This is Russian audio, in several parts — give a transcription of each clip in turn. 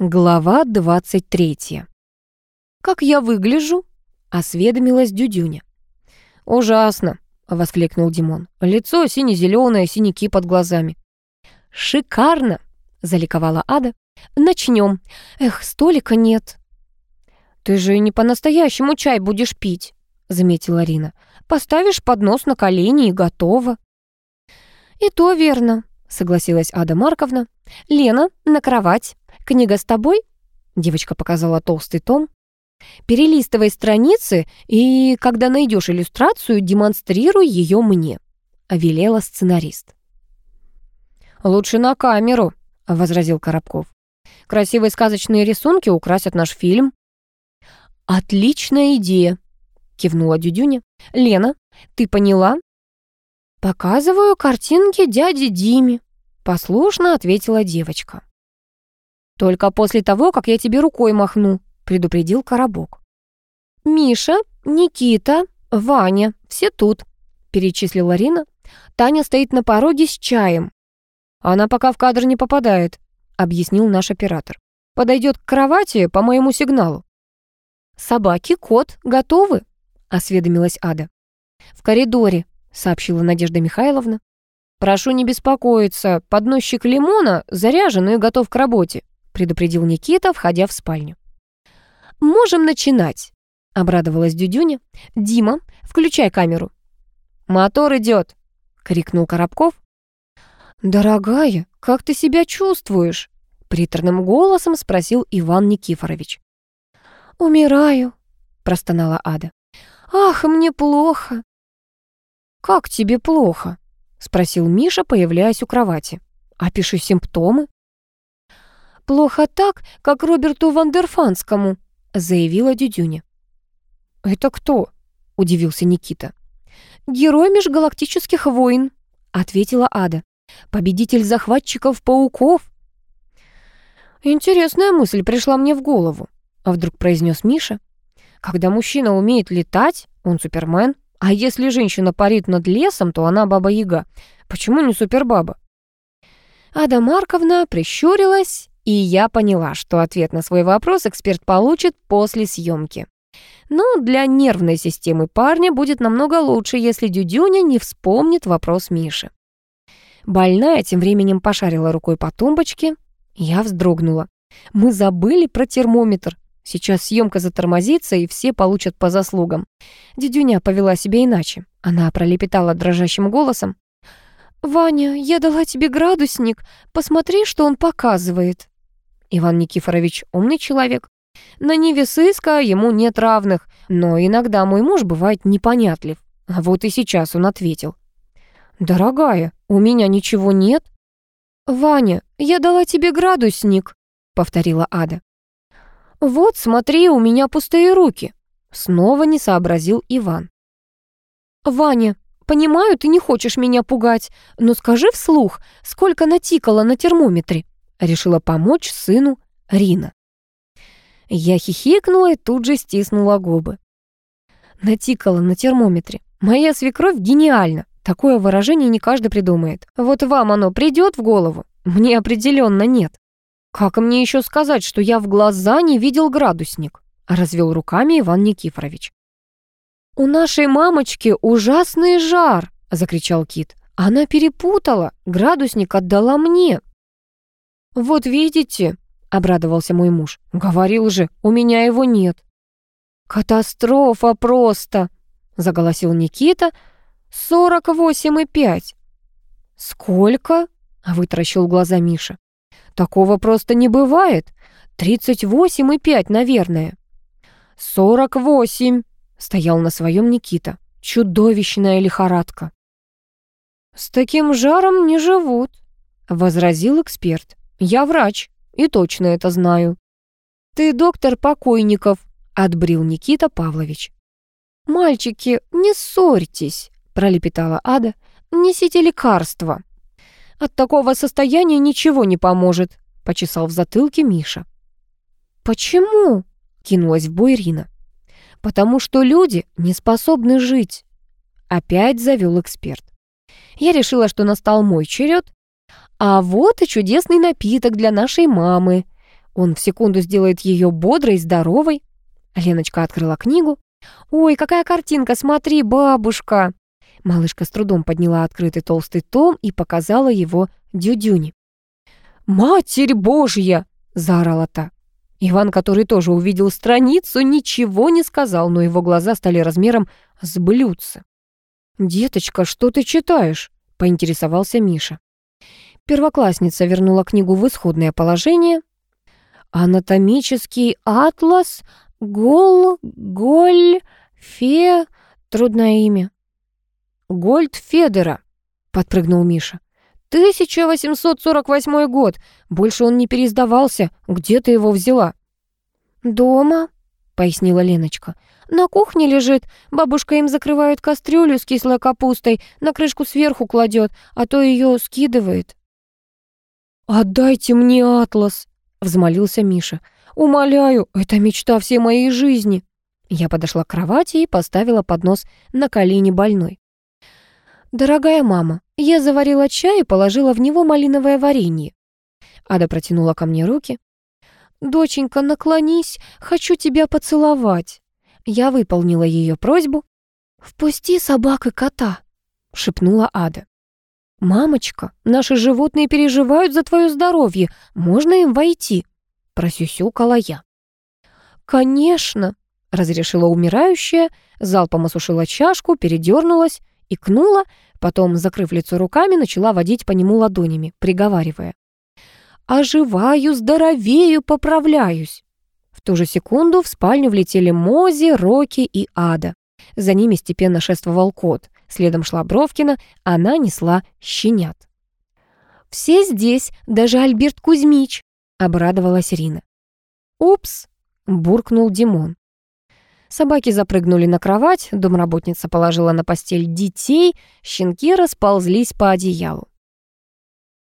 Глава 23. «Как я выгляжу?» — осведомилась Дюдюня. «Ужасно!» — воскликнул Димон. «Лицо сине-зеленое, синяки под глазами». «Шикарно!» — заликовала Ада. «Начнем. Эх, столика нет». «Ты же не по-настоящему чай будешь пить», — заметила Рина. «Поставишь поднос на колени и готово». «И то верно», — согласилась Ада Марковна. «Лена, на кровать. «Книга с тобой?» Девочка показала толстый том. «Перелистывай страницы, и когда найдешь иллюстрацию, демонстрируй ее мне», — велела сценарист. «Лучше на камеру», — возразил Коробков. «Красивые сказочные рисунки украсят наш фильм». «Отличная идея», — кивнула Дюдюня. «Лена, ты поняла?» «Показываю картинки дяди Диме», — послушно ответила девочка. «Только после того, как я тебе рукой махну», — предупредил Коробок. «Миша, Никита, Ваня, все тут», — перечислила Рина. «Таня стоит на пороге с чаем». «Она пока в кадр не попадает», — объяснил наш оператор. «Подойдет к кровати по моему сигналу». «Собаки, кот готовы?» — осведомилась Ада. «В коридоре», — сообщила Надежда Михайловна. «Прошу не беспокоиться, подносчик лимона заряжен и готов к работе», предупредил Никита, входя в спальню. «Можем начинать», — обрадовалась Дюдюня. «Дима, включай камеру». «Мотор идет», — крикнул Коробков. «Дорогая, как ты себя чувствуешь?» — приторным голосом спросил Иван Никифорович. «Умираю», — простонала Ада. «Ах, мне плохо». «Как тебе плохо?» — спросил Миша, появляясь у кровати. «Опиши симптомы». «Плохо так, как Роберту Вандерфанскому», — заявила Дюдюня. «Это кто?» — удивился Никита. «Герой межгалактических войн», — ответила Ада. «Победитель захватчиков-пауков». «Интересная мысль пришла мне в голову», — вдруг произнес Миша. «Когда мужчина умеет летать, он супермен, а если женщина парит над лесом, то она баба-яга. Почему не супербаба?» Ада Марковна прищурилась и я поняла, что ответ на свой вопрос эксперт получит после съемки. Но для нервной системы парня будет намного лучше, если Дюдюня не вспомнит вопрос Миши. Больная тем временем пошарила рукой по тумбочке. Я вздрогнула. Мы забыли про термометр. Сейчас съемка затормозится, и все получат по заслугам. Дюдюня повела себя иначе. Она пролепетала дрожащим голосом. «Ваня, я дала тебе градусник. Посмотри, что он показывает». Иван Никифорович умный человек. На Ниве сыска ему нет равных, но иногда мой муж бывает непонятлив. А вот и сейчас он ответил. «Дорогая, у меня ничего нет». «Ваня, я дала тебе градусник», — повторила Ада. «Вот, смотри, у меня пустые руки», — снова не сообразил Иван. «Ваня, понимаю, ты не хочешь меня пугать, но скажи вслух, сколько натикало на термометре?» Решила помочь сыну Рина. Я хихикнула и тут же стиснула губы. Натикала на термометре. Моя свекровь гениальна. Такое выражение не каждый придумает. Вот вам оно придет в голову? Мне определенно нет. Как мне еще сказать, что я в глаза не видел градусник? Развел руками Иван Никифорович. «У нашей мамочки ужасный жар!» — закричал Кит. «Она перепутала, градусник отдала мне, «Вот видите», — обрадовался мой муж. «Говорил же, у меня его нет». «Катастрофа просто», — заголосил Никита. «Сорок восемь и пять». «Сколько?» — вытаращил глаза Миша. «Такого просто не бывает. Тридцать восемь и пять, наверное». «Сорок восемь», — стоял на своем Никита. «Чудовищная лихорадка». «С таким жаром не живут», — возразил эксперт. Я врач и точно это знаю. Ты доктор покойников, отбрил Никита Павлович. Мальчики, не ссорьтесь, пролепетала Ада. Несите лекарства. От такого состояния ничего не поможет, почесал в затылке Миша. Почему? кинулась в бой Рина. Потому что люди не способны жить. Опять завел эксперт. Я решила, что настал мой черед, а вот и чудесный напиток для нашей мамы. Он в секунду сделает ее бодрой здоровой. Леночка открыла книгу. «Ой, какая картинка, смотри, бабушка!» Малышка с трудом подняла открытый толстый том и показала его Дюдюне. «Матерь Божья!» — заорала та. Иван, который тоже увидел страницу, ничего не сказал, но его глаза стали размером с блюдце. «Деточка, что ты читаешь?» — поинтересовался Миша. Первоклассница вернула книгу в исходное положение. «Анатомический атлас, гол, голь, фе...» Трудное имя. «Гольд Федера», — подпрыгнул Миша. 1848 год. Больше он не переиздавался. Где ты его взяла?» «Дома», — пояснила Леночка. «На кухне лежит. Бабушка им закрывает кастрюлю с кислой капустой, на крышку сверху кладет, а то ее скидывает». «Отдайте мне атлас», — взмолился Миша. «Умоляю, это мечта всей моей жизни». Я подошла к кровати и поставила поднос на колени больной. «Дорогая мама, я заварила чай и положила в него малиновое варенье». Ада протянула ко мне руки. «Доченька, наклонись, хочу тебя поцеловать». Я выполнила ее просьбу. «Впусти собак и кота», — шепнула Ада. «Мамочка, наши животные переживают за твое здоровье. Можно им войти?» — просюсюкала я. «Конечно», — разрешила умирающая, залпом осушила чашку, передернулась икнула, потом, закрыв лицо руками, начала водить по нему ладонями, приговаривая. «Оживаю, здоровею, поправляюсь». В ту же секунду в спальню влетели Мози, Роки и Ада. За ними степенно шествовал кот. Следом шла Бровкина, она несла щенят. «Все здесь, даже Альберт Кузьмич», — обрадовалась Рина. «Упс», — буркнул Димон. Собаки запрыгнули на кровать, домработница положила на постель детей, щенки расползлись по одеялу.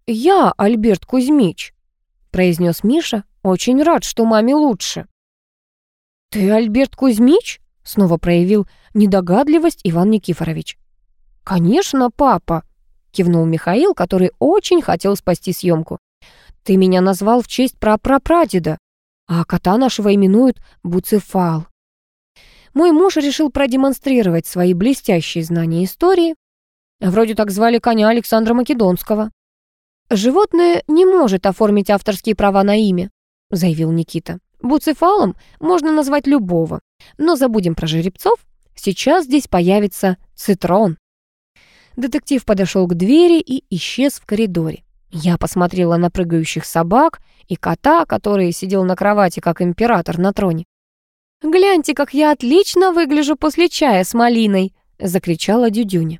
«Я Альберт Кузьмич», — произнес Миша, «очень рад, что маме лучше». «Ты Альберт Кузьмич?» — снова проявил недогадливость Иван Никифорович. «Конечно, папа», — кивнул Михаил, который очень хотел спасти съемку. «Ты меня назвал в честь прапрапрадеда, а кота нашего именуют Буцефал. Мой муж решил продемонстрировать свои блестящие знания истории. Вроде так звали коня Александра Македонского. «Животное не может оформить авторские права на имя», — заявил Никита. «Буцефалом можно назвать любого. Но забудем про жеребцов. Сейчас здесь появится цитрон». Детектив подошел к двери и исчез в коридоре. Я посмотрела на прыгающих собак и кота, который сидел на кровати, как император на троне. «Гляньте, как я отлично выгляжу после чая с малиной!» — закричала Дюдюня.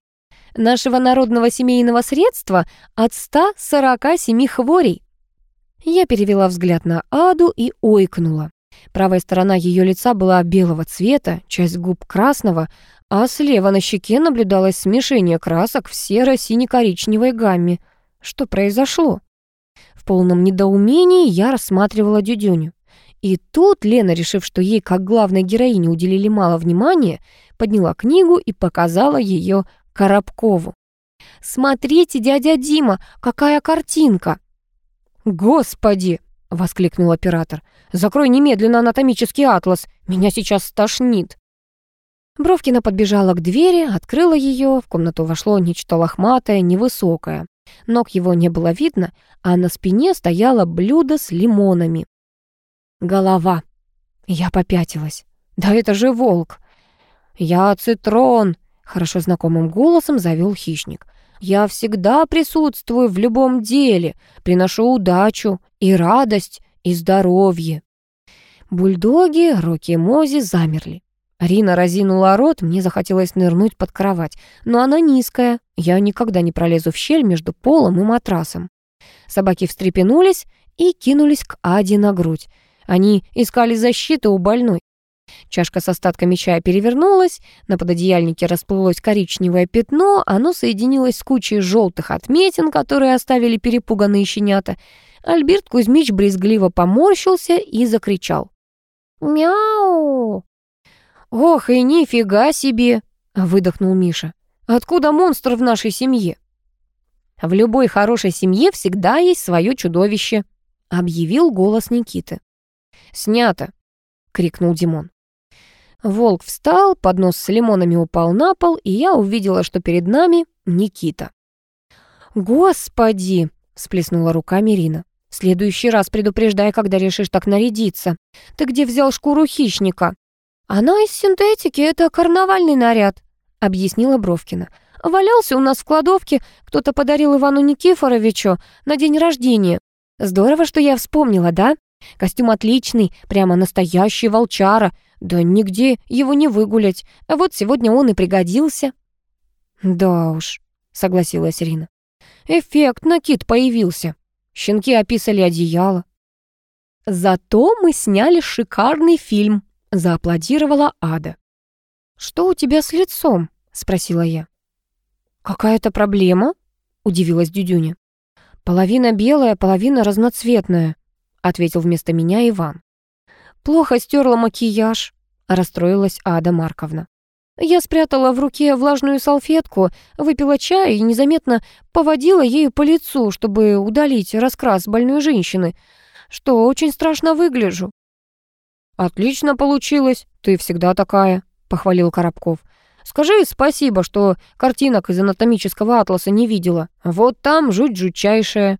«Нашего народного семейного средства от 147 хворей!» Я перевела взгляд на Аду и ойкнула. Правая сторона ее лица была белого цвета, часть губ красного, а слева на щеке наблюдалось смешение красок в серо-сине-коричневой гамме. Что произошло? В полном недоумении я рассматривала Дюдюню. И тут Лена, решив, что ей как главной героине уделили мало внимания, подняла книгу и показала ее Коробкову. «Смотрите, дядя Дима, какая картинка!» «Господи!» — воскликнул оператор. «Закрой немедленно анатомический атлас, меня сейчас стошнит!» Бровкина подбежала к двери, открыла ее, в комнату вошло нечто лохматое, невысокое. Ног его не было видно, а на спине стояло блюдо с лимонами. Голова. Я попятилась. Да это же волк. Я цитрон, хорошо знакомым голосом завел хищник. Я всегда присутствую в любом деле, приношу удачу и радость, и здоровье. Бульдоги, Рокки и Мози замерли. Рина разинула рот, мне захотелось нырнуть под кровать, но она низкая, я никогда не пролезу в щель между полом и матрасом. Собаки встрепенулись и кинулись к Аде на грудь. Они искали защиты у больной. Чашка с остатками чая перевернулась, на пододеяльнике расплылось коричневое пятно, оно соединилось с кучей желтых отметин, которые оставили перепуганные щенята. Альберт Кузьмич брезгливо поморщился и закричал. «Мяу!» «Ох, и нифига себе!» — выдохнул Миша. «Откуда монстр в нашей семье?» «В любой хорошей семье всегда есть свое чудовище», — объявил голос Никиты. «Снято!» — крикнул Димон. Волк встал, поднос с лимонами упал на пол, и я увидела, что перед нами Никита. «Господи!» — сплеснула руками Ирина. «В следующий раз предупреждай, когда решишь так нарядиться. Ты где взял шкуру хищника?» «Она из синтетики, это карнавальный наряд», — объяснила Бровкина. «Валялся у нас в кладовке, кто-то подарил Ивану Никифоровичу на день рождения. Здорово, что я вспомнила, да? Костюм отличный, прямо настоящий волчара. Да нигде его не выгулять. Вот сегодня он и пригодился». «Да уж», — согласилась Ирина. «Эффектно кит появился. Щенки описали одеяло». «Зато мы сняли шикарный фильм», — зааплодировала Ада. «Что у тебя с лицом?» — спросила я. «Какая-то проблема?» — удивилась Дюдюня. «Половина белая, половина разноцветная», — ответил вместо меня Иван. «Плохо стерла макияж», — расстроилась Ада Марковна. Я спрятала в руке влажную салфетку, выпила чай и незаметно поводила ею по лицу, чтобы удалить раскрас больной женщины, что очень страшно выгляжу. «Отлично получилось, ты всегда такая», — похвалил Коробков. Скажи спасибо, что картинок из анатомического атласа не видела. Вот там жуть жутчайшая».